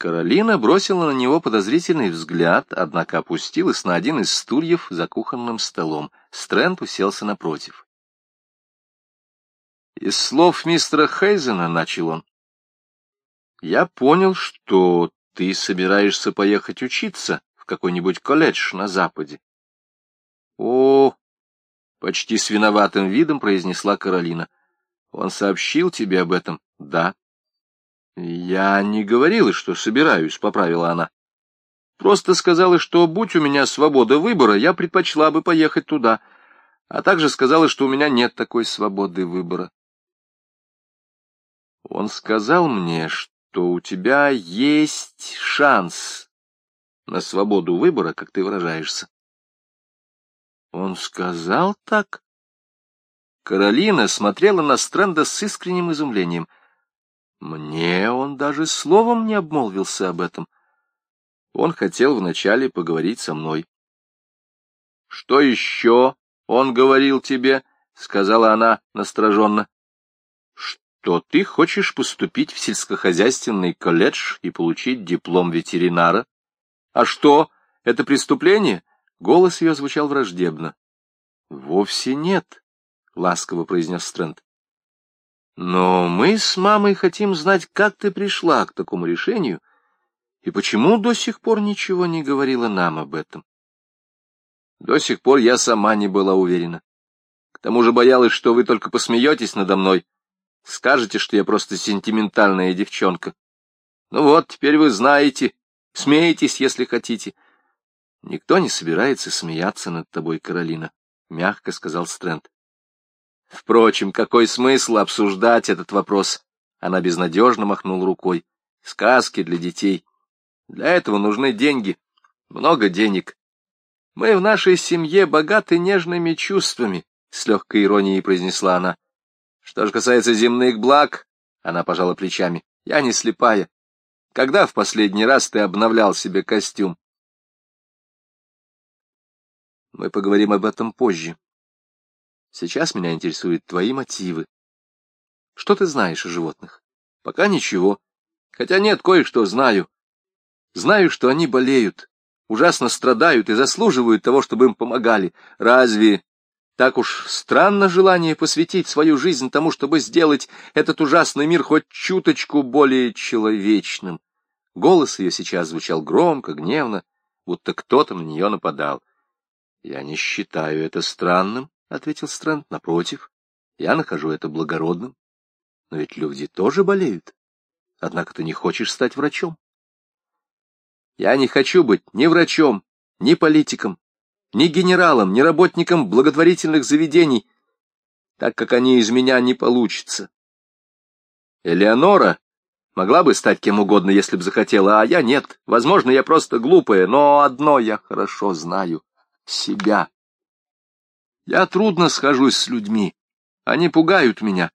Каролина бросила на него подозрительный взгляд, однако опустилась на один из стульев за кухонным столом. Стрэнд уселся напротив. Из слов мистера Хейзена начал он. Я понял, что ты собираешься поехать учиться в какой-нибудь колледж на Западе. О, почти с виноватым видом произнесла Каролина. Он сообщил тебе об этом? Да. Я не говорила, что собираюсь, поправила она. Просто сказала, что, будь у меня свобода выбора, я предпочла бы поехать туда, а также сказала, что у меня нет такой свободы выбора. Он сказал мне, что у тебя есть шанс на свободу выбора, как ты выражаешься. Он сказал так? Каролина смотрела на Стрэнда с искренним изумлением. Мне он даже словом не обмолвился об этом. Он хотел вначале поговорить со мной. — Что еще он говорил тебе? — сказала она настороженно то ты хочешь поступить в сельскохозяйственный колледж и получить диплом ветеринара. А что, это преступление? Голос ее звучал враждебно. Вовсе нет, ласково произнес Стрэнд. Но мы с мамой хотим знать, как ты пришла к такому решению и почему до сих пор ничего не говорила нам об этом. До сих пор я сама не была уверена. К тому же боялась, что вы только посмеетесь надо мной, Скажете, что я просто сентиментальная девчонка. Ну вот, теперь вы знаете. Смеетесь, если хотите. Никто не собирается смеяться над тобой, Каролина, — мягко сказал Стрэнд. Впрочем, какой смысл обсуждать этот вопрос? Она безнадежно махнула рукой. Сказки для детей. Для этого нужны деньги. Много денег. Мы в нашей семье богаты нежными чувствами, — с легкой иронией произнесла она. Что же касается земных благ, она пожала плечами, я не слепая. Когда в последний раз ты обновлял себе костюм? Мы поговорим об этом позже. Сейчас меня интересуют твои мотивы. Что ты знаешь о животных? Пока ничего. Хотя нет, кое-что знаю. Знаю, что они болеют, ужасно страдают и заслуживают того, чтобы им помогали. Разве так уж странно желание посвятить свою жизнь тому, чтобы сделать этот ужасный мир хоть чуточку более человечным. Голос ее сейчас звучал громко, гневно, будто кто-то на нее нападал. — Я не считаю это странным, — ответил Стрэнд, — напротив, я нахожу это благородным. Но ведь люди тоже болеют. Однако ты не хочешь стать врачом. Я не хочу быть ни врачом, ни политиком, ни генералом, ни работником благотворительных заведений, так как они из меня не получатся. Элеонора могла бы стать кем угодно, если бы захотела, а я нет. Возможно, я просто глупая, но одно я хорошо знаю — себя. Я трудно схожусь с людьми, они пугают меня.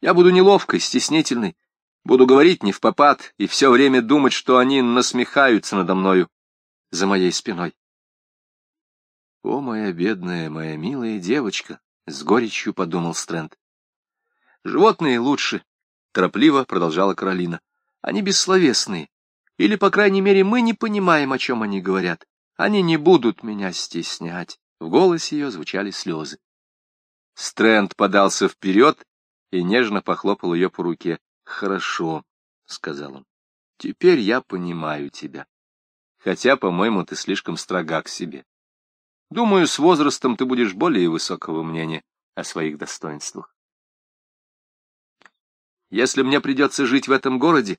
Я буду неловкой, стеснительной, буду говорить не в попад и все время думать, что они насмехаются надо мною за моей спиной. «О, моя бедная, моя милая девочка!» — с горечью подумал Стрэнд. «Животные лучше», — торопливо продолжала Каролина. «Они бессловесные. Или, по крайней мере, мы не понимаем, о чем они говорят. Они не будут меня стеснять». В голосе ее звучали слезы. Стрэнд подался вперед и нежно похлопал ее по руке. «Хорошо», — сказал он. «Теперь я понимаю тебя. Хотя, по-моему, ты слишком строга к себе. Думаю, с возрастом ты будешь более высокого мнения о своих достоинствах. Если мне придется жить в этом городе,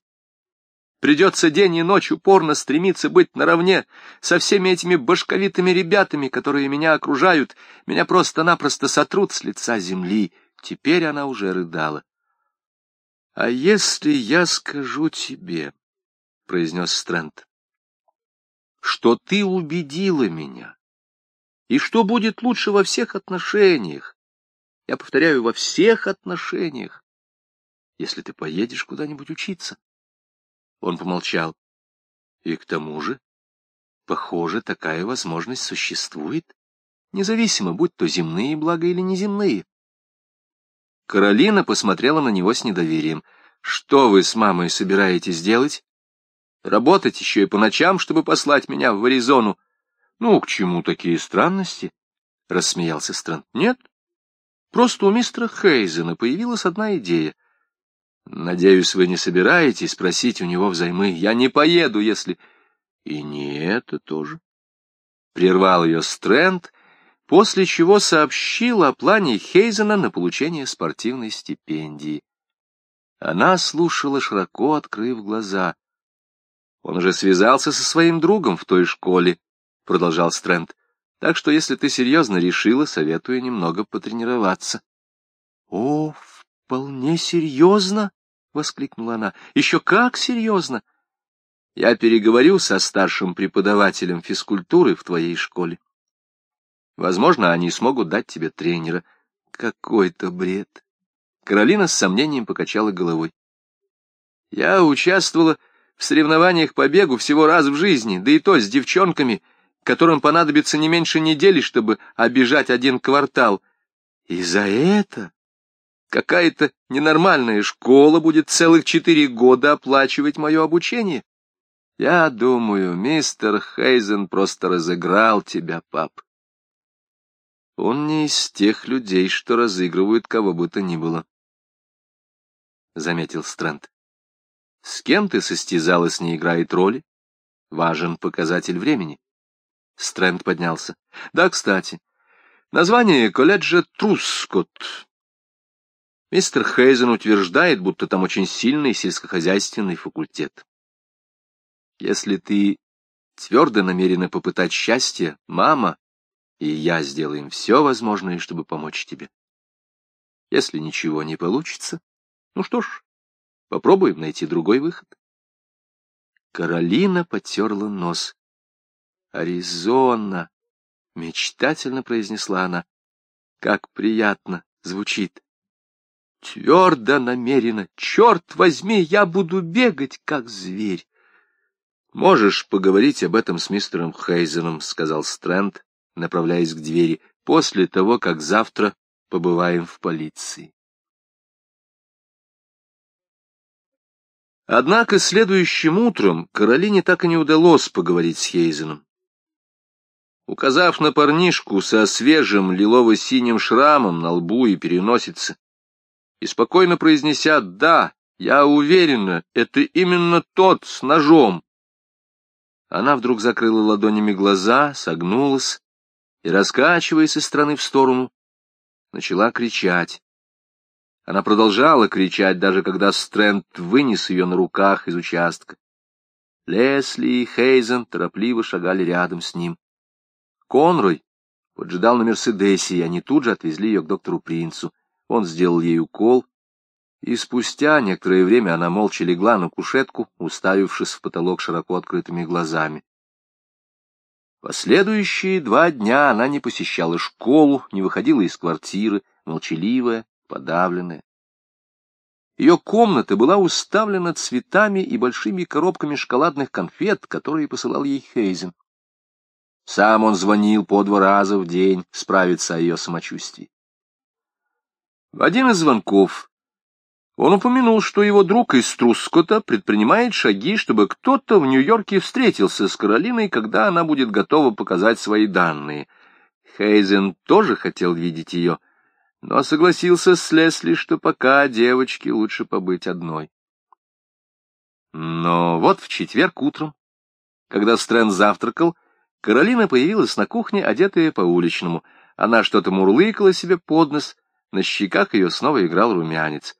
придется день и ночь упорно стремиться быть наравне со всеми этими башковитыми ребятами, которые меня окружают, меня просто-напросто сотрут с лица земли. Теперь она уже рыдала. — А если я скажу тебе, — произнес Стрэнд, — что ты убедила меня, и что будет лучше во всех отношениях. Я повторяю, во всех отношениях, если ты поедешь куда-нибудь учиться. Он помолчал. И к тому же, похоже, такая возможность существует, независимо, будь то земные блага или неземные. Каролина посмотрела на него с недоверием. — Что вы с мамой собираетесь делать? Работать еще и по ночам, чтобы послать меня в Аризону. Ну, к чему такие странности? — рассмеялся Стрэнд. — Нет. Просто у мистера Хейзена появилась одна идея. Надеюсь, вы не собираетесь просить у него взаймы. Я не поеду, если... И не это тоже. Прервал ее Стрэнд, после чего сообщил о плане Хейзена на получение спортивной стипендии. Она слушала, широко открыв глаза. Он уже связался со своим другом в той школе, — продолжал Стрэнд. Так что, если ты серьезно решила, советую немного потренироваться. — О, вполне серьезно! — воскликнула она. — Еще как серьезно! Я переговорю со старшим преподавателем физкультуры в твоей школе. Возможно, они смогут дать тебе тренера. Какой-то бред. Каролина с сомнением покачала головой. Я участвовала в соревнованиях по бегу всего раз в жизни, да и то с девчонками, которым понадобится не меньше недели, чтобы обижать один квартал. И за это какая-то ненормальная школа будет целых четыре года оплачивать мое обучение. Я думаю, мистер Хейзен просто разыграл тебя, пап. Он не из тех людей, что разыгрывают кого бы то ни было. — заметил Стрэнд. С кем ты состязалась, не играет роли. Важен показатель времени. Стрэнд поднялся. Да, кстати, название колледжа Трускот. Мистер Хейзен утверждает, будто там очень сильный сельскохозяйственный факультет. Если ты твердо намерена попытать счастье, мама и я сделаем все возможное, чтобы помочь тебе. Если ничего не получится, ну что ж, попробуем найти другой выход. Каролина потерла нос. «Аризона!» — мечтательно произнесла она. «Как приятно звучит!» Твердо намеренно, черт возьми, я буду бегать, как зверь. — Можешь поговорить об этом с мистером Хейзеном, — сказал Стрэнд, направляясь к двери, — после того, как завтра побываем в полиции. Однако следующим утром Каролине так и не удалось поговорить с Хейзеном. Указав на парнишку со свежим лилово-синим шрамом на лбу и переносице, и спокойно произнеся «Да, я уверена, это именно тот с ножом», она вдруг закрыла ладонями глаза, согнулась и, раскачиваясь из стороны в сторону, начала кричать. Она продолжала кричать, даже когда Стрэнд вынес ее на руках из участка. Лесли и Хейзен торопливо шагали рядом с ним. Конрой поджидал на Мерседесе, и они тут же отвезли ее к доктору Принцу. Он сделал ей укол, и спустя некоторое время она молча легла на кушетку, уставившись в потолок широко открытыми глазами. Последующие два дня она не посещала школу, не выходила из квартиры, молчаливая, подавленная. Ее комната была уставлена цветами и большими коробками шоколадных конфет, которые посылал ей Хейзен. Сам он звонил по два раза в день справиться о ее самочувствии. В один из звонков он упомянул, что его друг из Трускота предпринимает шаги, чтобы кто-то в Нью-Йорке встретился с Каролиной, когда она будет готова показать свои данные. Хейзен тоже хотел видеть ее — но согласился с Лесли, что пока девочке лучше побыть одной. Но вот в четверг утром, когда Стрэн завтракал, Каролина появилась на кухне, одетая по-уличному. Она что-то мурлыкала себе под нос, на щеках ее снова играл румянец.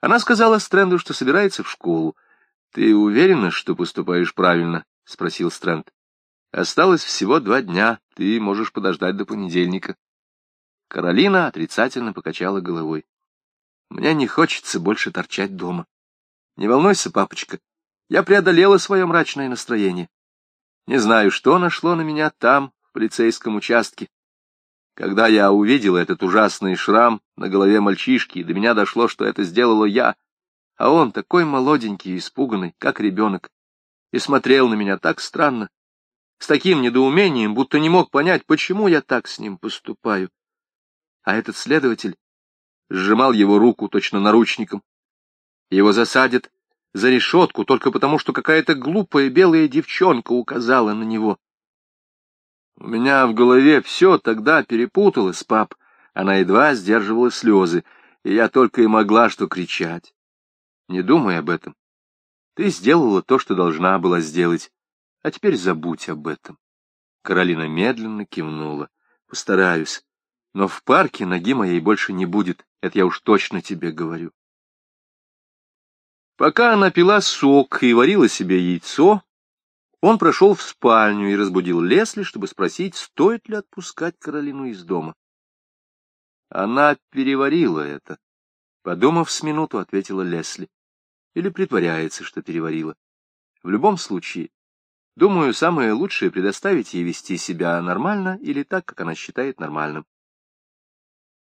Она сказала Стрэнду, что собирается в школу. — Ты уверена, что поступаешь правильно? — спросил Стрэнд. — Осталось всего два дня, ты можешь подождать до понедельника. Каролина отрицательно покачала головой. Мне не хочется больше торчать дома. Не волнуйся, папочка, я преодолела свое мрачное настроение. Не знаю, что нашло на меня там, в полицейском участке. Когда я увидел этот ужасный шрам на голове мальчишки, до меня дошло, что это сделала я, а он такой молоденький и испуганный, как ребенок, и смотрел на меня так странно, с таким недоумением, будто не мог понять, почему я так с ним поступаю а этот следователь сжимал его руку точно наручником. Его засадят за решетку только потому, что какая-то глупая белая девчонка указала на него. У меня в голове все тогда перепуталось, пап. Она едва сдерживала слезы, и я только и могла что кричать. Не думай об этом. Ты сделала то, что должна была сделать, а теперь забудь об этом. Каролина медленно кивнула. Постараюсь. Но в парке ноги моей больше не будет, это я уж точно тебе говорю. Пока она пила сок и варила себе яйцо, он прошел в спальню и разбудил Лесли, чтобы спросить, стоит ли отпускать Каролину из дома. Она переварила это. Подумав с минуту, ответила Лесли. Или притворяется, что переварила. В любом случае, думаю, самое лучшее предоставить ей вести себя нормально или так, как она считает нормальным.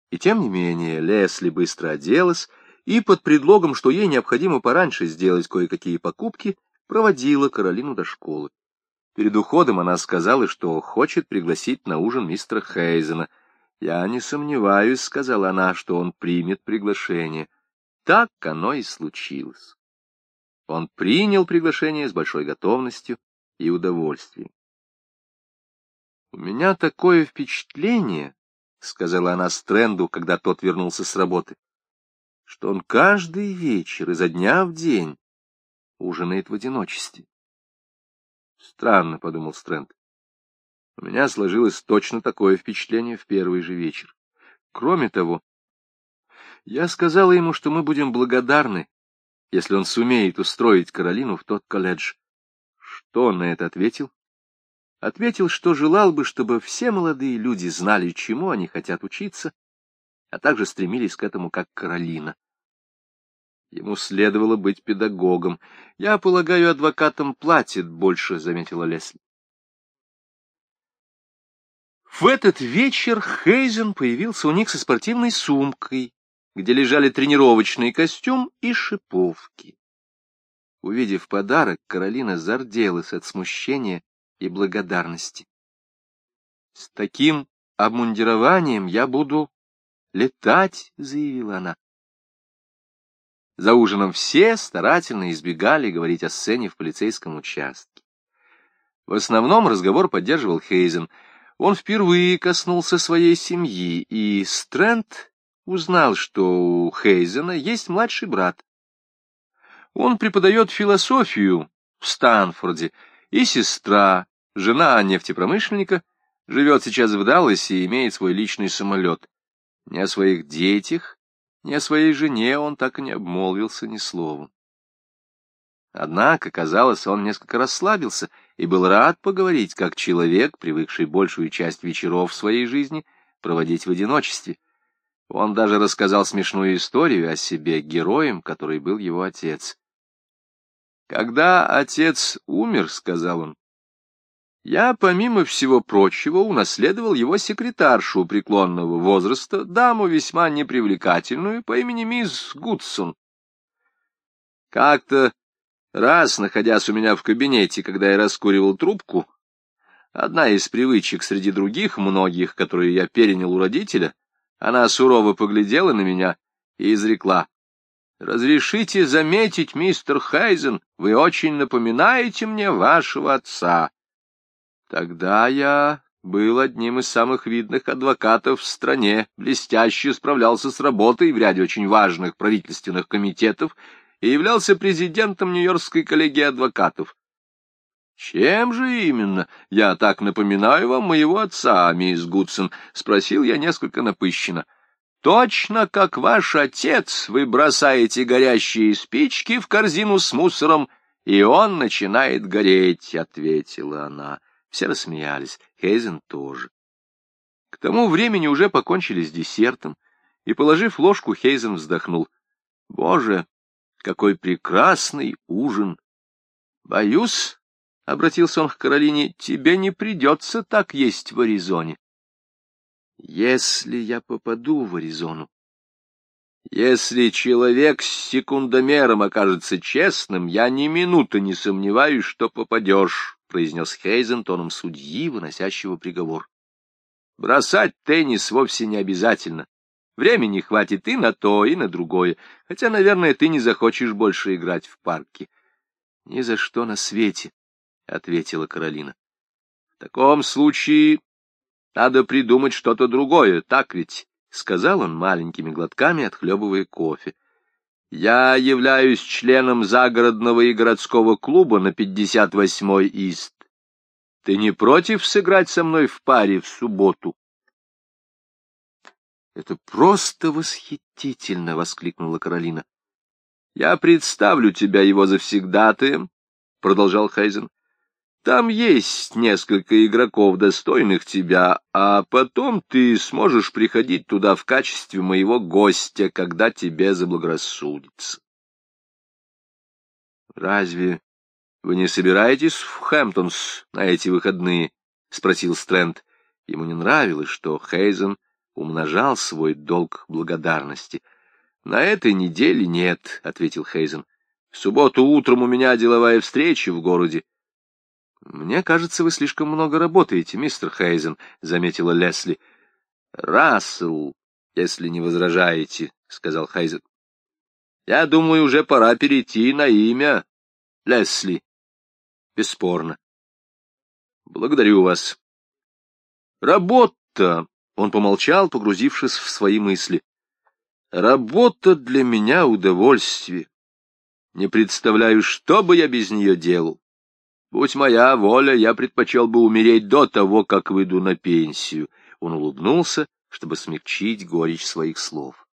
И тем не менее, Лесли быстро оделась и под предлогом, что ей необходимо пораньше сделать кое-какие покупки, проводила Каролину до школы. Перед уходом она сказала, что хочет пригласить на ужин мистера Хейзена. «Я не сомневаюсь», — сказала она, — «что он примет приглашение». Так оно и случилось. Он принял приглашение с большой готовностью и удовольствием. «У меня такое впечатление», — сказала она Стрэнду, когда тот вернулся с работы, что он каждый вечер изо дня в день ужинает в одиночестве. Странно, — подумал Стрэнд. У меня сложилось точно такое впечатление в первый же вечер. Кроме того, я сказала ему, что мы будем благодарны, если он сумеет устроить Каролину в тот колледж. Что он на это ответил? Ответил, что желал бы, чтобы все молодые люди знали, чему они хотят учиться, а также стремились к этому, как Каролина. Ему следовало быть педагогом. Я полагаю, адвокатам платит больше, — заметила Лесли. В этот вечер Хейзен появился у них со спортивной сумкой, где лежали тренировочный костюм и шиповки. Увидев подарок, Каролина зарделась от смущения и благодарности. — С таким обмундированием я буду летать, — заявила она. За ужином все старательно избегали говорить о сцене в полицейском участке. В основном разговор поддерживал Хейзен. Он впервые коснулся своей семьи, и Стрэнд узнал, что у Хейзена есть младший брат. Он преподает философию в Станфорде, и сестра, жена нефтепромышленника, живет сейчас в Далласе и имеет свой личный самолет. Ни о своих детях, ни о своей жене он так и не обмолвился ни словом. Однако, казалось, он несколько расслабился и был рад поговорить, как человек, привыкший большую часть вечеров в своей жизни проводить в одиночестве. Он даже рассказал смешную историю о себе героем, который был его отец. «Когда отец умер, — сказал он, я, помимо всего прочего, унаследовал его секретаршу преклонного возраста, даму весьма непривлекательную по имени мисс Гудсон. Как-то раз, находясь у меня в кабинете, когда я раскуривал трубку, одна из привычек среди других многих, которые я перенял у родителя, она сурово поглядела на меня и изрекла. «Разрешите заметить, мистер Хайзен, вы очень напоминаете мне вашего отца». Тогда я был одним из самых видных адвокатов в стране, блестяще справлялся с работой в ряде очень важных правительственных комитетов и являлся президентом Нью-Йоркской коллегии адвокатов. «Чем же именно я так напоминаю вам моего отца, мисс Гудсон?» — спросил я несколько напыщенно. «Точно как ваш отец вы бросаете горящие спички в корзину с мусором, и он начинает гореть», — ответила она. Все рассмеялись, Хейзен тоже. К тому времени уже покончили с десертом, и, положив ложку, Хейзен вздохнул. «Боже, какой прекрасный ужин!» «Боюсь, — обратился он к Каролине, — тебе не придется так есть в Аризоне». «Если я попаду в Аризону, если человек с секундомером окажется честным, я ни минуты не сомневаюсь, что попадешь». — произнес Хейзен тоном судьи, выносящего приговор. Бросать теннис вовсе не обязательно. Времени хватит и на то, и на другое, хотя, наверное, ты не захочешь больше играть в парке. — Ни за что на свете, — ответила Каролина. — В таком случае надо придумать что-то другое, так ведь? — сказал он маленькими глотками, отхлебывая кофе. — Я являюсь членом загородного и городского клуба на 58-й Ист. Ты не против сыграть со мной в паре в субботу? Это просто восхитительно! — воскликнула Каролина. — Я представлю тебя его завсегдатаем, — продолжал Хейзен. — Там есть несколько игроков, достойных тебя, а потом ты сможешь приходить туда в качестве моего гостя, когда тебе заблагорассудится. — Разве вы не собираетесь в Хэмптонс на эти выходные? — спросил Стрэнд. Ему не нравилось, что Хейзен умножал свой долг благодарности. — На этой неделе нет, — ответил Хейзен. — В субботу утром у меня деловая встреча в городе. — Мне кажется, вы слишком много работаете, мистер Хейзен, — заметила Лесли. — Рассел, если не возражаете, — сказал Хейзен. — Я думаю, уже пора перейти на имя Лесли. Бесспорно. — Благодарю вас. — Работа он помолчал, погрузившись в свои мысли. «Работа для меня удовольствие. Не представляю, что бы я без нее делал. Будь моя воля, я предпочел бы умереть до того, как выйду на пенсию». Он улыбнулся, чтобы смягчить горечь своих слов.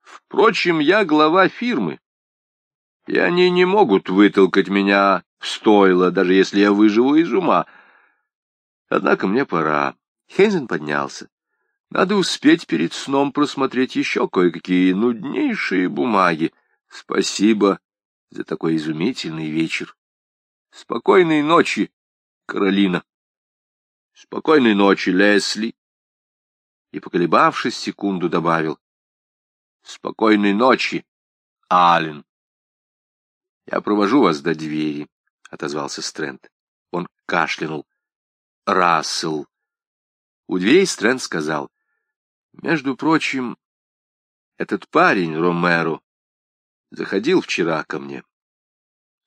«Впрочем, я глава фирмы, и они не могут вытолкать меня в стойло, даже если я выживу из ума. Однако мне пора». Хейзен поднялся. Надо успеть перед сном просмотреть еще кое-какие нуднейшие бумаги. Спасибо за такой изумительный вечер. Спокойной ночи, Каролина. Спокойной ночи, Лесли. И, поколебавшись секунду, добавил. Спокойной ночи, Аллен. Я провожу вас до двери, — отозвался Стрэнд. Он кашлянул. Рассел у дверей Стрэнд сказал, «Между прочим, этот парень, Ромеро, заходил вчера ко мне.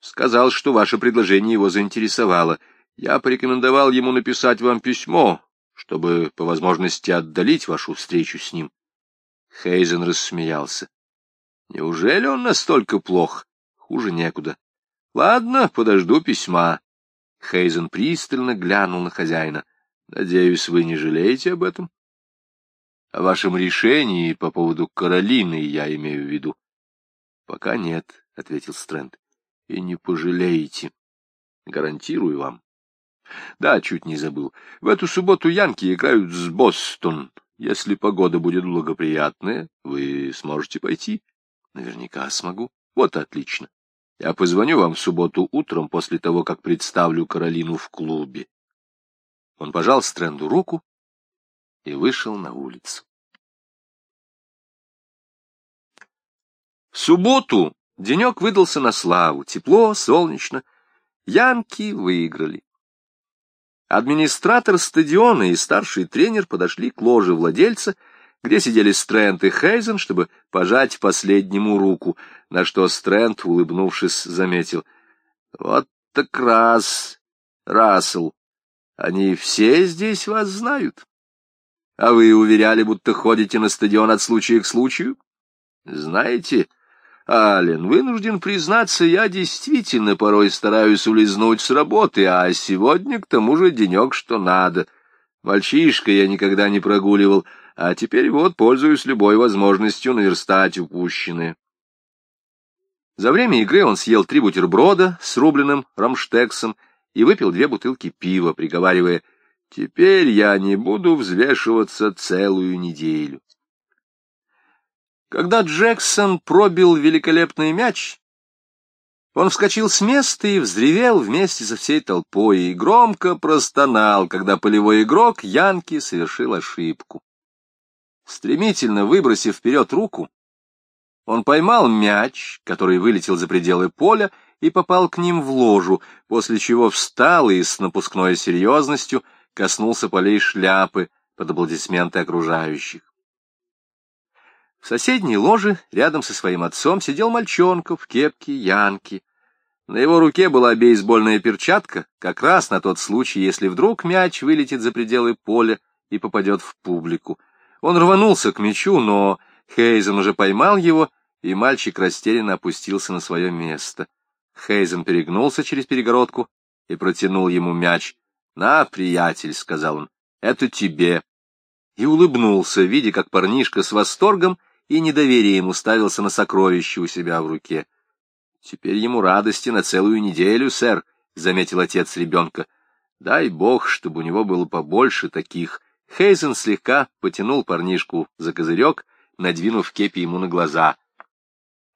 Сказал, что ваше предложение его заинтересовало. Я порекомендовал ему написать вам письмо, чтобы по возможности отдалить вашу встречу с ним. Хейзен рассмеялся. Неужели он настолько плох? Хуже некуда. Ладно, подожду письма. Хейзен пристально глянул на хозяина. Надеюсь, вы не жалеете об этом? О вашем решении по поводу Каролины я имею в виду. Пока нет, — ответил Стрэнд. И не пожалеете. Гарантирую вам. Да, чуть не забыл. В эту субботу Янки играют с Бостон. Если погода будет благоприятная, вы сможете пойти? Наверняка смогу. Вот отлично. Я позвоню вам в субботу утром после того, как представлю Каролину в клубе. Он пожал Стрэнду руку и вышел на улицу. В субботу денек выдался на славу, тепло, солнечно. Янки выиграли. Администратор стадиона и старший тренер подошли к ложе владельца, где сидели Стрэнд и Хейзен, чтобы пожать последнему руку, на что Стрэнд, улыбнувшись, заметил. — Вот так раз, Рассел, они все здесь вас знают. А вы уверяли, будто ходите на стадион от случая к случаю? Знаете, Ален, вынужден признаться, я действительно порой стараюсь улизнуть с работы, а сегодня к тому же денек, что надо. Мальчишка я никогда не прогуливал, а теперь вот пользуюсь любой возможностью наверстать упущенное. За время игры он съел три бутерброда с рубленым рамштексом и выпил две бутылки пива, приговаривая, «Теперь я не буду взвешиваться целую неделю». Когда Джексон пробил великолепный мяч, он вскочил с места и взревел вместе со всей толпой и громко простонал, когда полевой игрок Янки совершил ошибку. Стремительно выбросив вперед руку, он поймал мяч, который вылетел за пределы поля, и попал к ним в ложу, после чего встал и с напускной серьезностью коснулся полей шляпы под аплодисменты окружающих. В соседней ложе, рядом со своим отцом, сидел мальчонка в кепке Янки. На его руке была бейсбольная перчатка, как раз на тот случай, если вдруг мяч вылетит за пределы поля и попадет в публику. Он рванулся к мячу, но Хейзен уже поймал его, и мальчик растерянно опустился на свое место. Хейзен перегнулся через перегородку и протянул ему мяч. — На, приятель, — сказал он, — это тебе. И улыбнулся, видя, как парнишка с восторгом и недоверием уставился на сокровище у себя в руке. — Теперь ему радости на целую неделю, сэр, — заметил отец ребенка. — Дай бог, чтобы у него было побольше таких. Хейзен слегка потянул парнишку за козырек, надвинув кепи ему на глаза —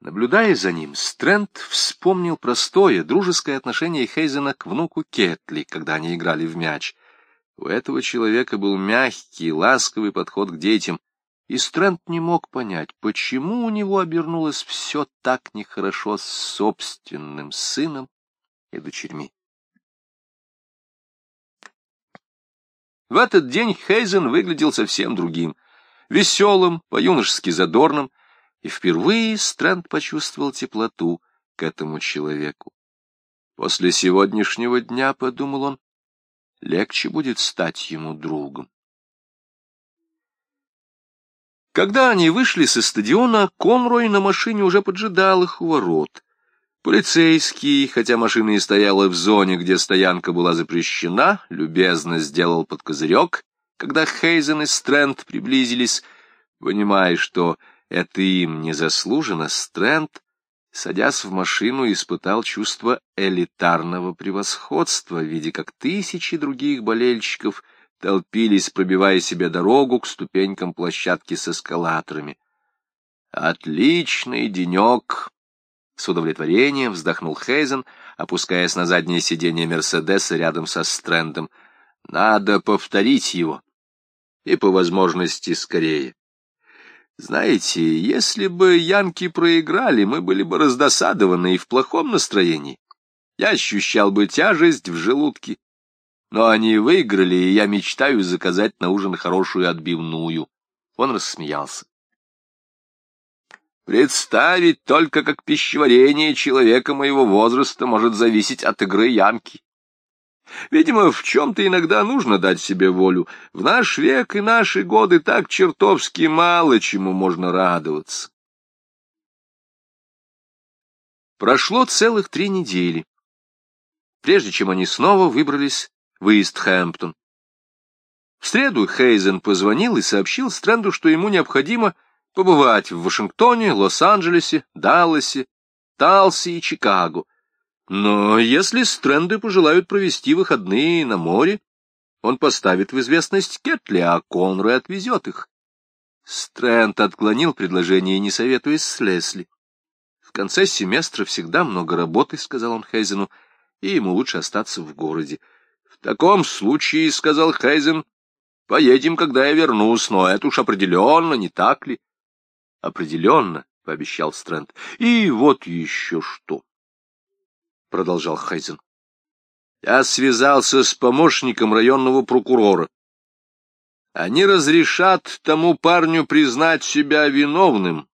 Наблюдая за ним, Стрэнд вспомнил простое, дружеское отношение Хейзена к внуку Кетли, когда они играли в мяч. У этого человека был мягкий, ласковый подход к детям, и Стрэнд не мог понять, почему у него обернулось все так нехорошо с собственным сыном и дочерьми. В этот день Хейзен выглядел совсем другим, веселым, по-юношески задорным, и впервые Стрэнд почувствовал теплоту к этому человеку. После сегодняшнего дня, — подумал он, — легче будет стать ему другом. Когда они вышли со стадиона, Конрой на машине уже поджидал их у ворот. Полицейский, хотя машина и стояла в зоне, где стоянка была запрещена, любезно сделал под козырек, когда Хейзен и Стрэнд приблизились, понимая, что это им незаслуженно Стрэнд, садясь в машину, испытал чувство элитарного превосходства, видя, как тысячи других болельщиков толпились, пробивая себе дорогу к ступенькам площадки с эскалаторами. «Отличный денек!» С удовлетворением вздохнул Хейзен, опускаясь на заднее сиденье Мерседеса рядом со Стрэндом. «Надо повторить его. И по возможности скорее. Знаете, если бы янки проиграли, мы были бы раздосадованы и в плохом настроении. Я ощущал бы тяжесть в желудке. Но они выиграли, и я мечтаю заказать на ужин хорошую отбивную. Он рассмеялся. Представить только, как пищеварение человека моего возраста может зависеть от игры янки. Видимо, в чем-то иногда нужно дать себе волю. В наш век и наши годы так чертовски мало чему можно радоваться. Прошло целых три недели, прежде чем они снова выбрались в Истхэмптон. В среду Хейзен позвонил и сообщил Стрэнду, что ему необходимо побывать в Вашингтоне, Лос-Анджелесе, Далласе, Талсе и Чикаго. Но если стренды пожелают провести выходные на море, он поставит в известность Кетли, а Конрой отвезет их. Стрэнд отклонил предложение, не советуясь с Лесли. В конце семестра всегда много работы, — сказал он Хейзену, — и ему лучше остаться в городе. — таком случае, — сказал Хейзен, — поедем, когда я вернусь, но это уж определенно, не так ли? — Определенно, — пообещал Стрэнд. — И вот еще что. — продолжал Хайзен. Я связался с помощником районного прокурора. Они разрешат тому парню признать себя виновным,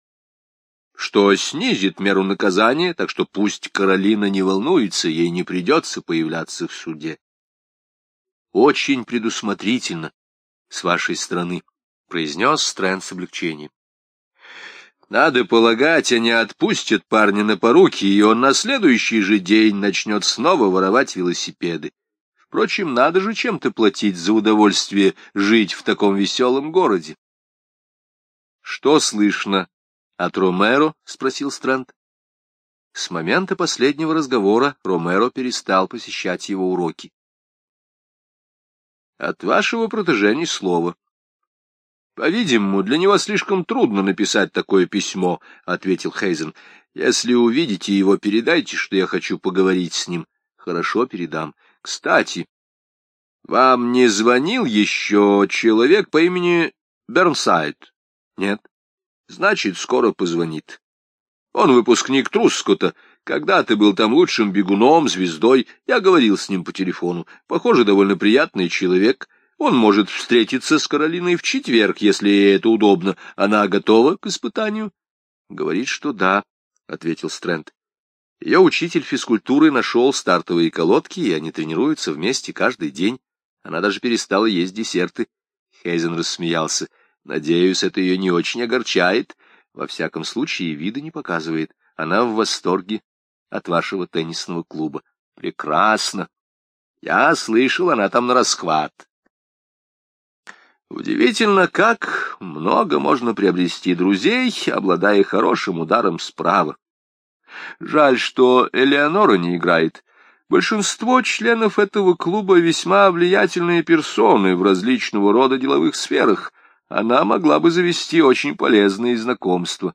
что снизит меру наказания, так что пусть Каролина не волнуется, ей не придется появляться в суде. Очень предусмотрительно с вашей стороны, — произнес Стрэнд с облегчением. Надо полагать, они отпустят парня на поруки, и он на следующий же день начнет снова воровать велосипеды. Впрочем, надо же чем-то платить за удовольствие жить в таком веселом городе. — Что слышно от Ромеро? — спросил Стрэнд. С момента последнего разговора Ромеро перестал посещать его уроки. — От вашего протеже ни слова. По-видимому, для него слишком трудно написать такое письмо, — ответил Хейзен. — Если увидите его, передайте, что я хочу поговорить с ним. Хорошо, передам. Кстати, вам не звонил еще человек по имени Бернсайд? Нет? Значит, скоро позвонит. Он выпускник Трускота. Когда ты был там лучшим бегуном, звездой, я говорил с ним по телефону. Похоже, довольно приятный человек. Он может встретиться с Каролиной в четверг, если ей это удобно. Она готова к испытанию? — Говорит, что да, — ответил Стрэнд. Ее учитель физкультуры нашел стартовые колодки, и они тренируются вместе каждый день. Она даже перестала есть десерты. Хейзен рассмеялся. Надеюсь, это ее не очень огорчает. Во всяком случае, вида не показывает. Она в восторге от вашего теннисного клуба. Прекрасно. Я слышал, она там на расхват. Удивительно, как много можно приобрести друзей, обладая хорошим ударом справа. Жаль, что Элеонора не играет. Большинство членов этого клуба весьма влиятельные персоны в различного рода деловых сферах. Она могла бы завести очень полезные знакомства.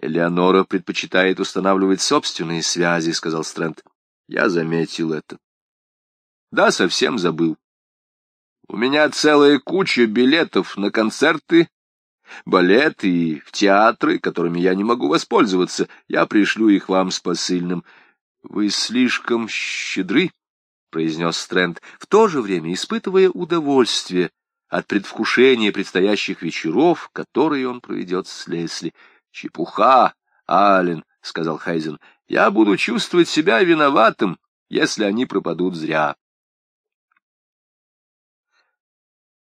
Элеонора предпочитает устанавливать собственные связи, — сказал Стрэнд. Я заметил это. Да, совсем забыл. У меня целая куча билетов на концерты, балеты и в театры, которыми я не могу воспользоваться. Я пришлю их вам с посыльным. — Вы слишком щедры, — произнес Стрэнд, в то же время испытывая удовольствие от предвкушения предстоящих вечеров, которые он проведет с Лесли. — Чепуха, Аллен, — сказал Хайзен, — я буду чувствовать себя виноватым, если они пропадут зря.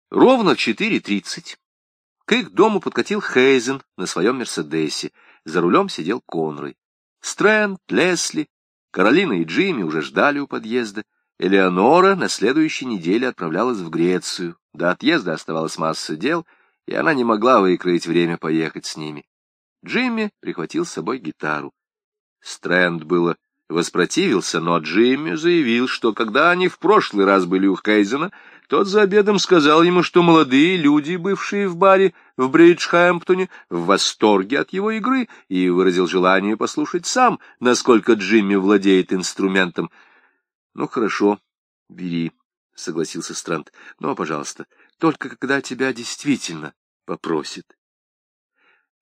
Ровно в четыре тридцать к их дому подкатил Хейзен на своем Мерседесе. За рулем сидел Конрой. Стрэнд, Лесли, Каролина и Джимми уже ждали у подъезда. Элеонора на следующей неделе отправлялась в Грецию. До отъезда оставалась масса дел, и она не могла выкроить время поехать с ними. Джимми прихватил с собой гитару. Стрэнд было воспротивился, но Джимми заявил, что когда они в прошлый раз были у Хейзена, тот за обедом сказал ему, что молодые люди, бывшие в баре в Бриджхэмптоне, в восторге от его игры и выразил желание послушать сам, насколько Джимми владеет инструментом. — Ну, хорошо, бери, — согласился Странт. — Но, пожалуйста, только когда тебя действительно попросит.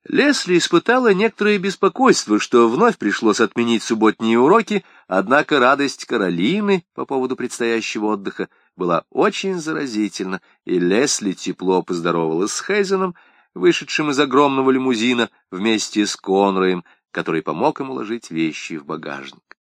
Лесли испытала некоторое беспокойство, что вновь пришлось отменить субботние уроки, однако радость Каролины по поводу предстоящего отдыха была очень заразительна, и Лесли тепло поздоровалась с Хейзеном, вышедшим из огромного лимузина вместе с Конроем, который помог ему ложить вещи в багажник.